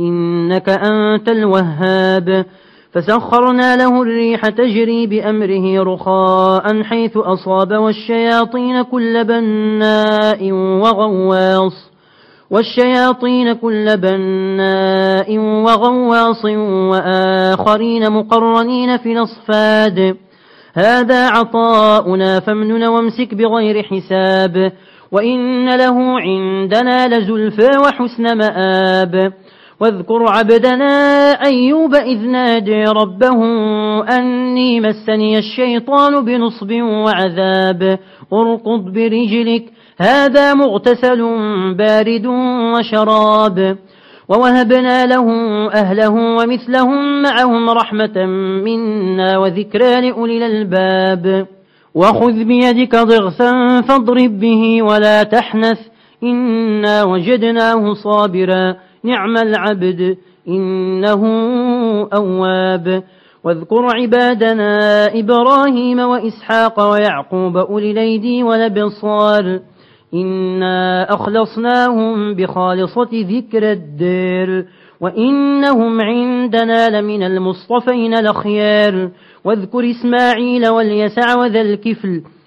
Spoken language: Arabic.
إنك أنت الوهاب. فسخرنا له الريح تجري بأمره رخاء حيث أصاب والشياطين كل بناء وغواص. والشياطين كل بناء وغواص وآخرين مقرنين في الأصفاد. هذا عطاؤنا فامنن وامسك بغير حساب. وإن له عندنا لزلفى وحسن مآب. واذكر عبدنا أيوب إذ نادي ربه أني مسني الشيطان بنصب وعذاب. ارقض برجلك هذا مغتسل بارد وشراب. ووهبنا له أهله ومثلهم معهم رحمة منا وذكرى لأولي الألباب. وخذ بيدك ضغثا فاضرب به ولا تحنث إنا وجدناه صابرا. نعم العبد إنه أواب. واذكر عبادنا إبراهيم وإسحاق ويعقوب أولي الأيدي والأبصار. إنا أخلصناهم بخالصة ذكر الدير. وإنهم عندنا لمن المصطفين الأخيار. واذكر إسماعيل واليسع وذا الكفل.